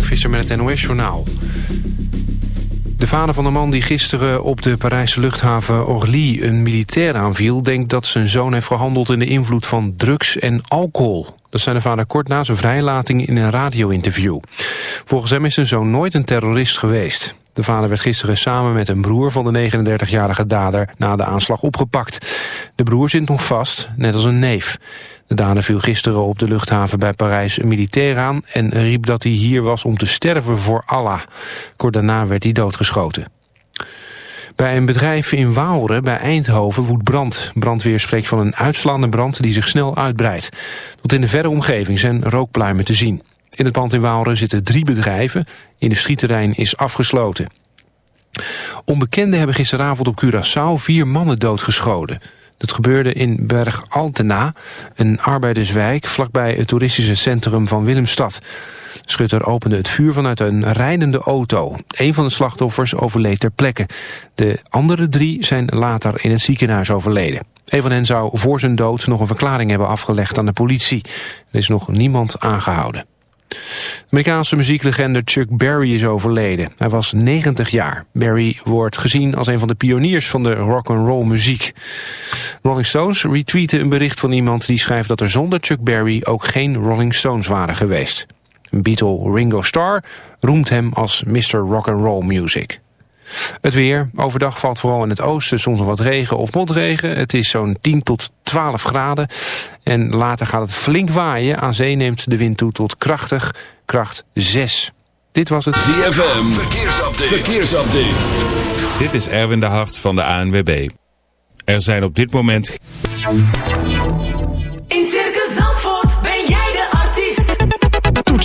Mark Visser met het NOS-journaal. De vader van de man die gisteren op de Parijse luchthaven Orly een militair aanviel... denkt dat zijn zoon heeft gehandeld in de invloed van drugs en alcohol. Dat zei de vader kort na zijn vrijlating in een radio-interview. Volgens hem is zijn zoon nooit een terrorist geweest. De vader werd gisteren samen met een broer van de 39-jarige dader na de aanslag opgepakt. De broer zit nog vast, net als een neef. De dader viel gisteren op de luchthaven bij Parijs een militair aan... en riep dat hij hier was om te sterven voor Allah. Kort daarna werd hij doodgeschoten. Bij een bedrijf in Waalre bij Eindhoven woedt brand. Brandweer spreekt van een uitslaande brand die zich snel uitbreidt. Tot in de verre omgeving zijn rookpluimen te zien. In het pand in Waalre zitten drie bedrijven. Industrieterrein is afgesloten. Onbekenden hebben gisteravond op Curaçao vier mannen doodgeschoten. Dat gebeurde in Berg Altena, een arbeiderswijk vlakbij het toeristische centrum van Willemstad. Schutter opende het vuur vanuit een rijdende auto. Een van de slachtoffers overleed ter plekke. De andere drie zijn later in het ziekenhuis overleden. Een van hen zou voor zijn dood nog een verklaring hebben afgelegd aan de politie. Er is nog niemand aangehouden. Amerikaanse muzieklegende Chuck Berry is overleden. Hij was 90 jaar. Berry wordt gezien als een van de pioniers van de rock and roll muziek. Rolling Stones retweeten een bericht van iemand die schrijft dat er zonder Chuck Berry ook geen Rolling Stones waren geweest. Beatle Ringo Starr roemt hem als Mr. Rock and Roll Music. Het weer. Overdag valt vooral in het oosten soms wat regen of motregen. Het is zo'n 10 tot 12 graden. En later gaat het flink waaien. Aan zee neemt de wind toe tot krachtig, kracht 6. Dit was het ZFM. Verkeersupdate. Verkeersupdate. Dit is Erwin de Hart van de ANWB. Er zijn op dit moment...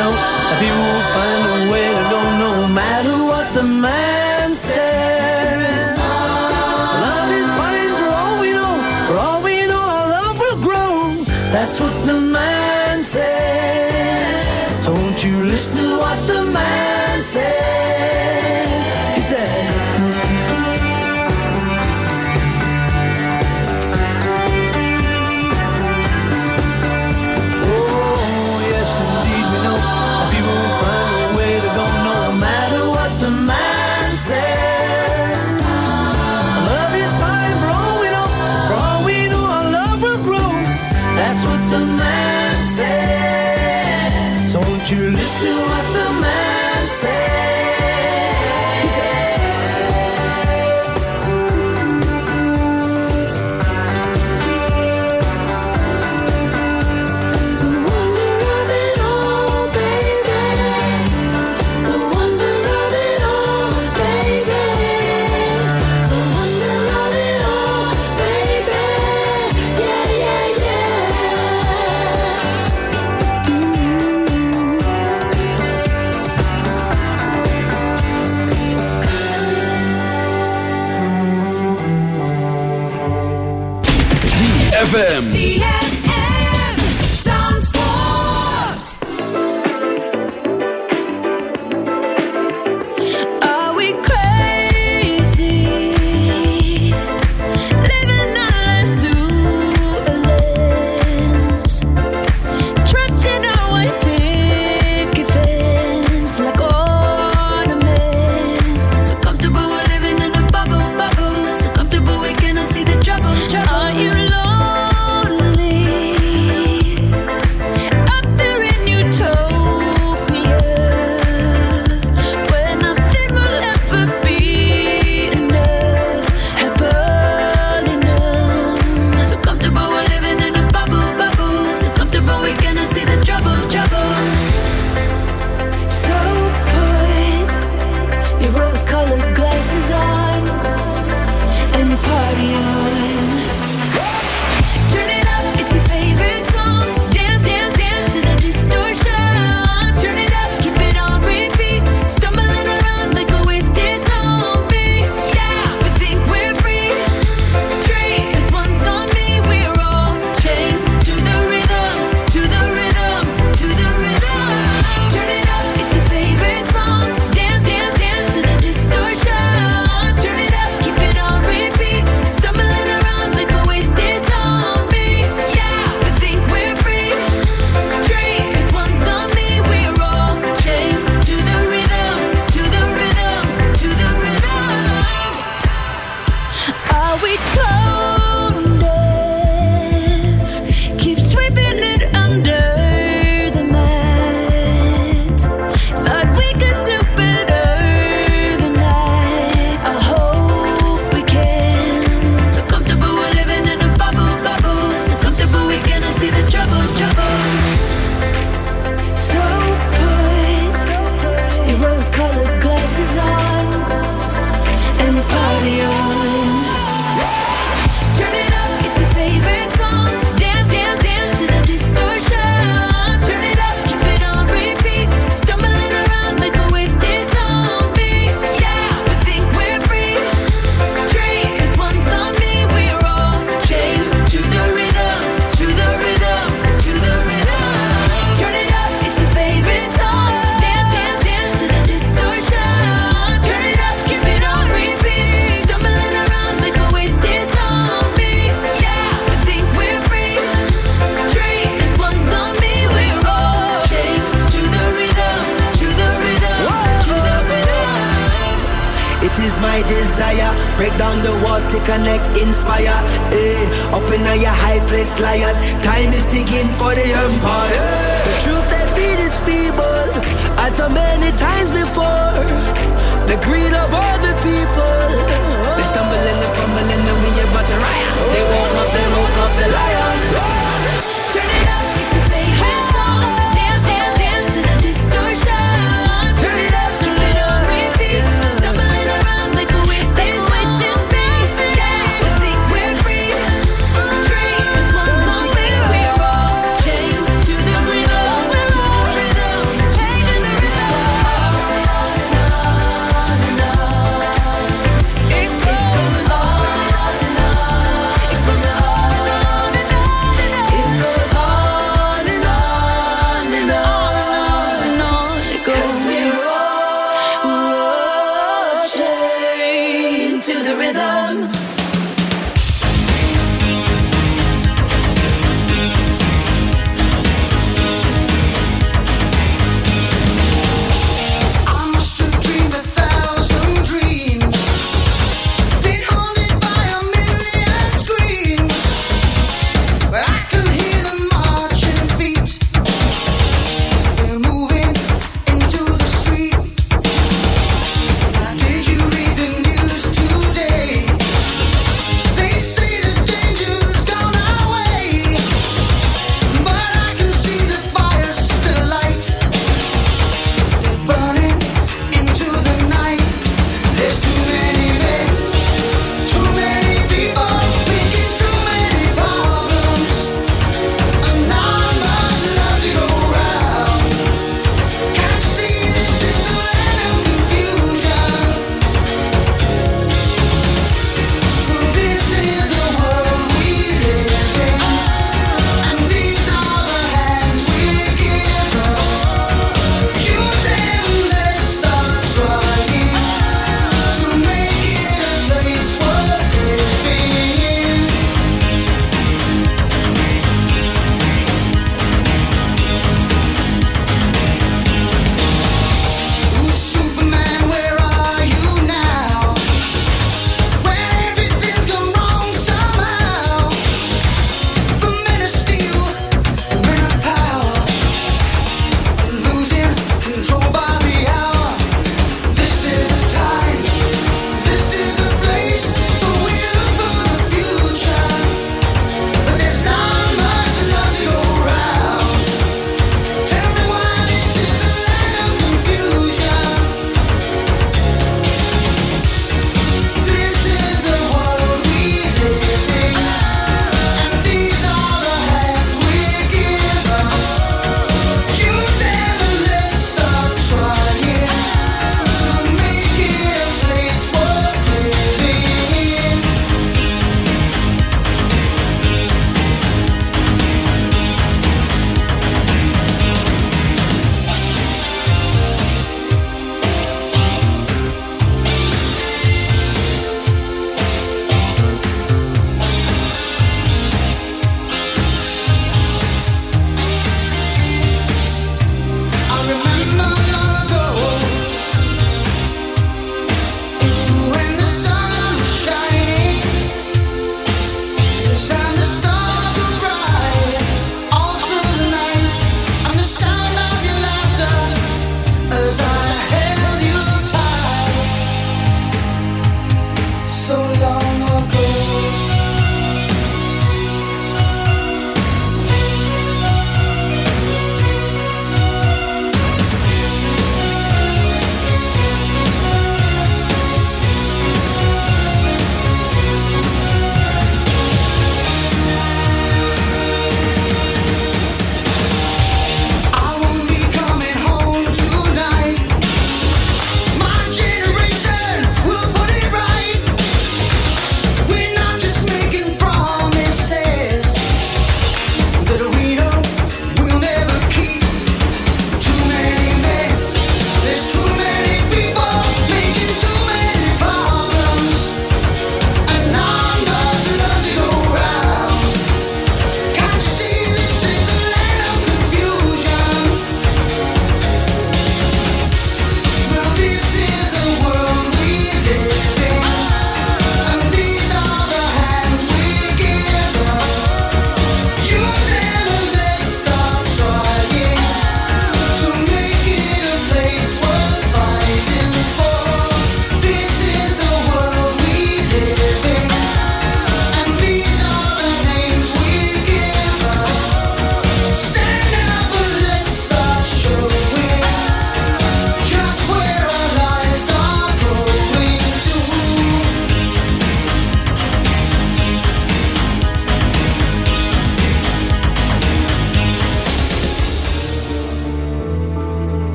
know that people will find a way to go no matter what the man says. Love is pining for all we know, for all we know our love will grow. That's what the man said. Don't you listen to what the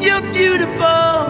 you're beautiful.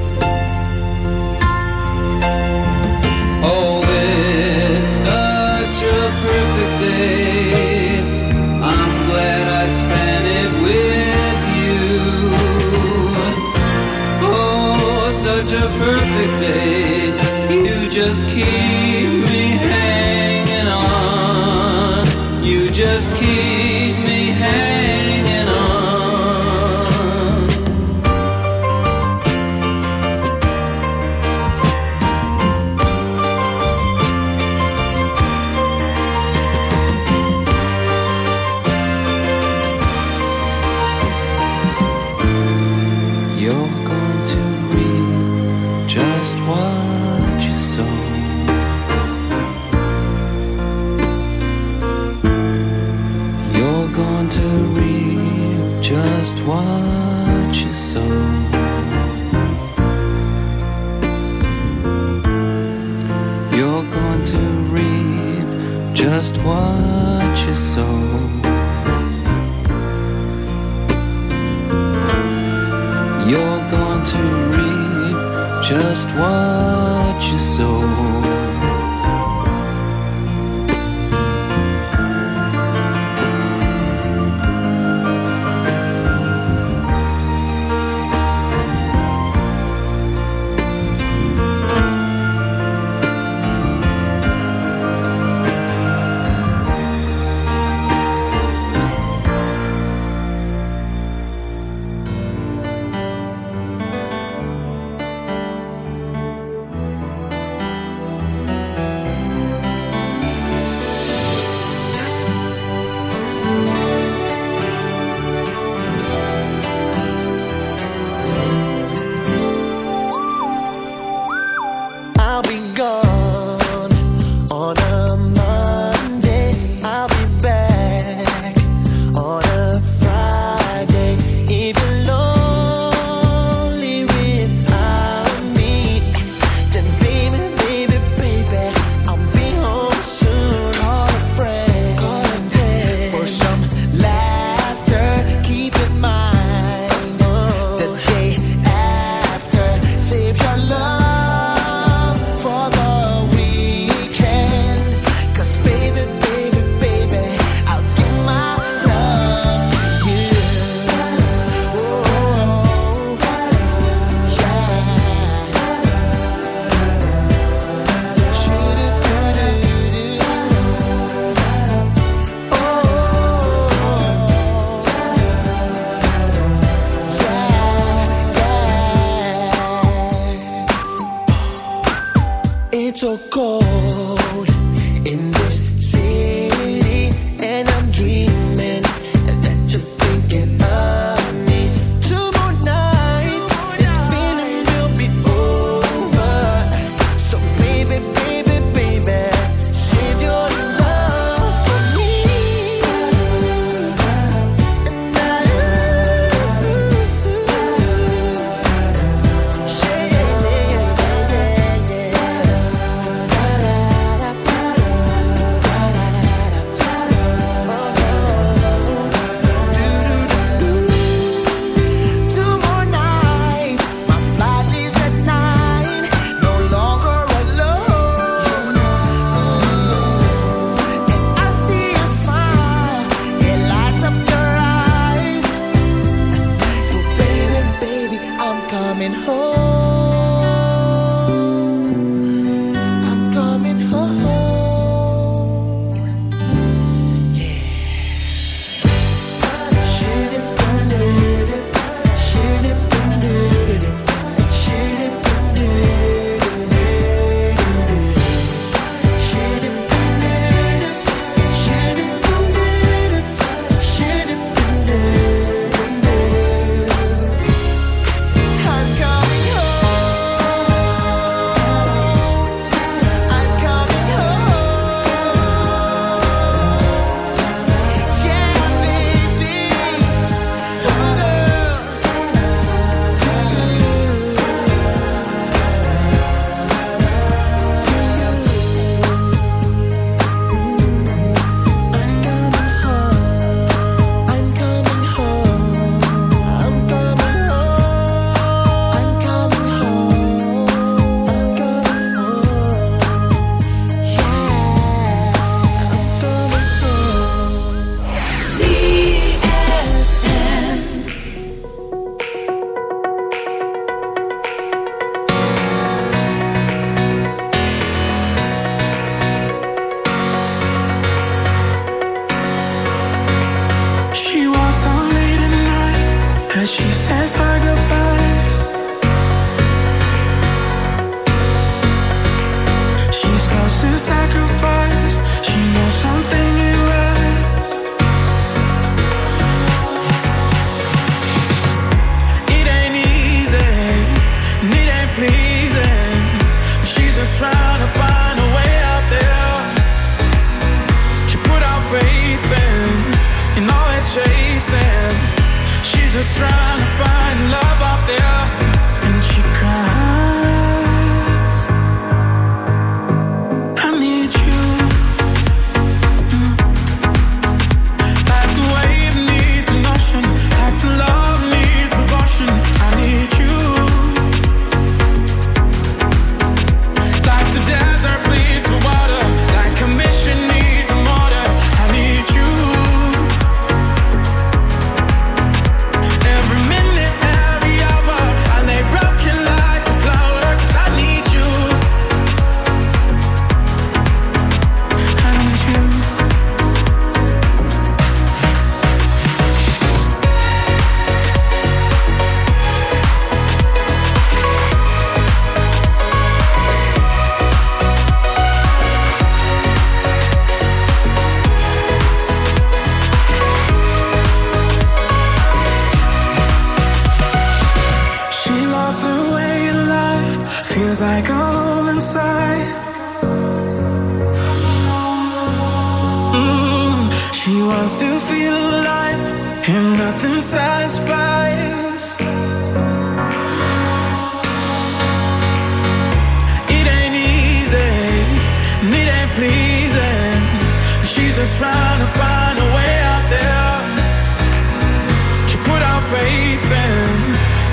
keep as hard about reason. She's just trying to find a way out there. She put out faith in,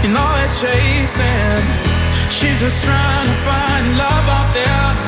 you know it's chasing. She's just trying to find love out there.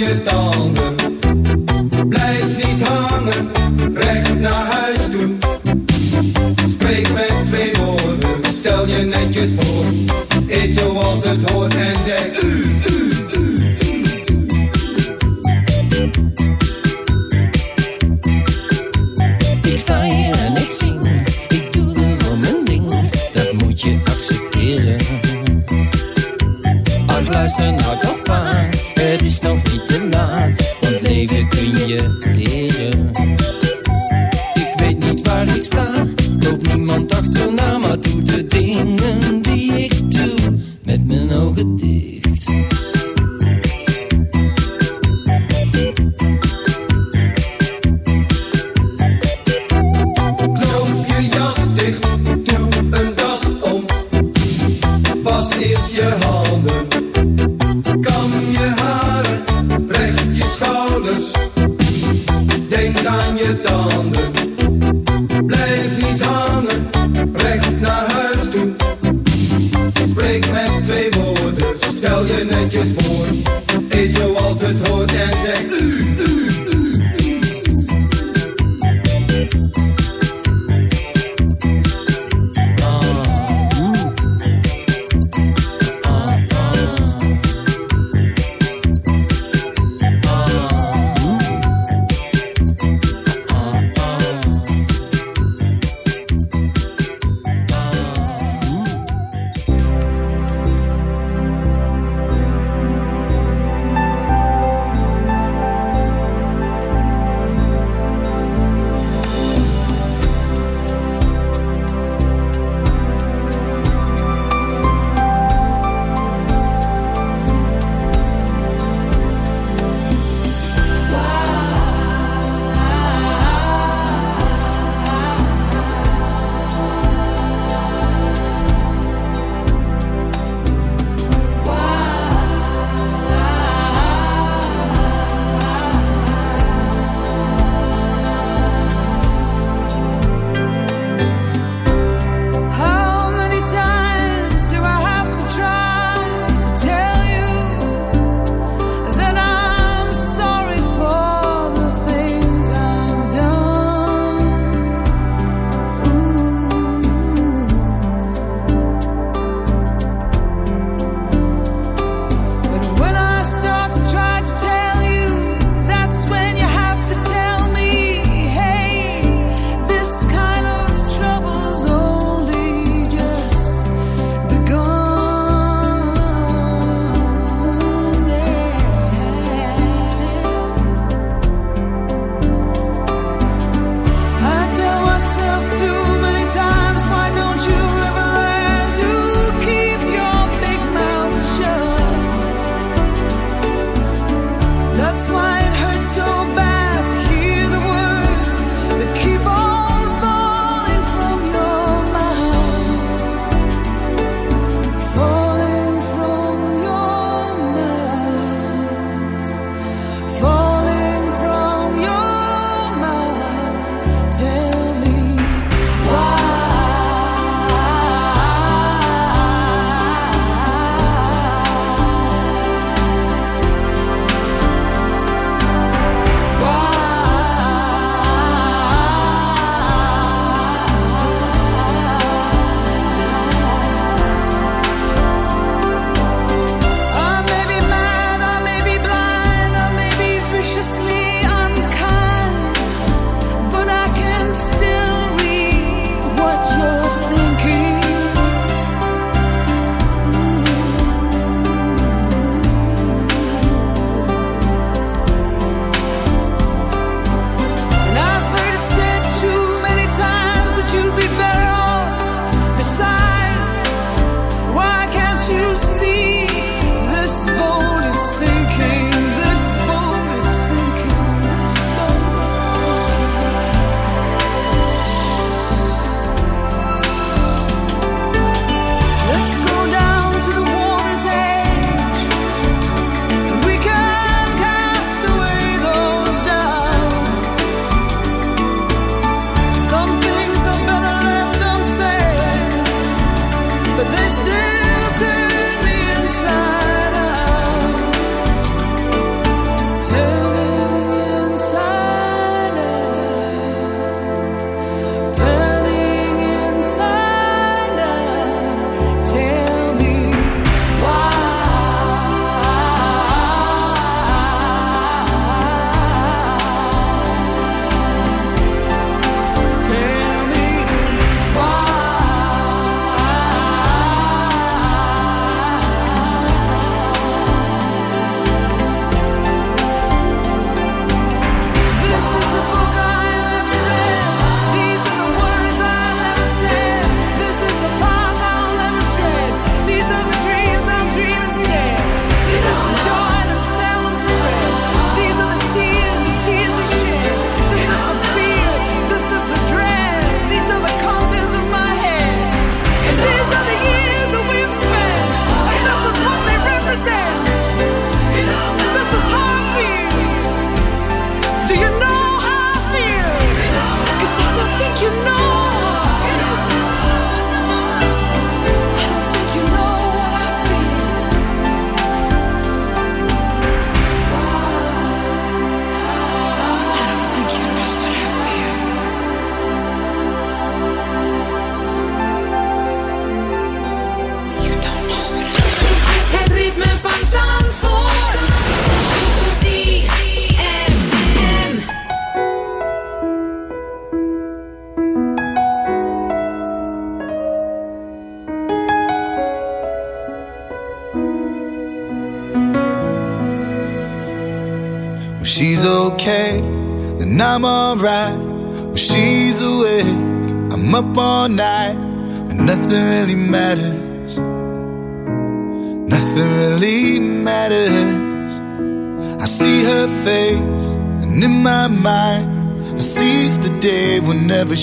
premier temps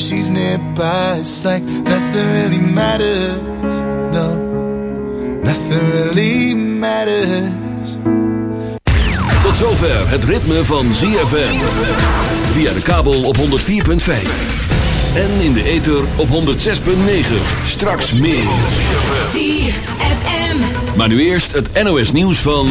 she's really matters. No, really. Tot zover het ritme van ZFM. Via de kabel op 104.5. En in de ether op 106.9. Straks meer. ZFM. Maar nu eerst het NOS nieuws van...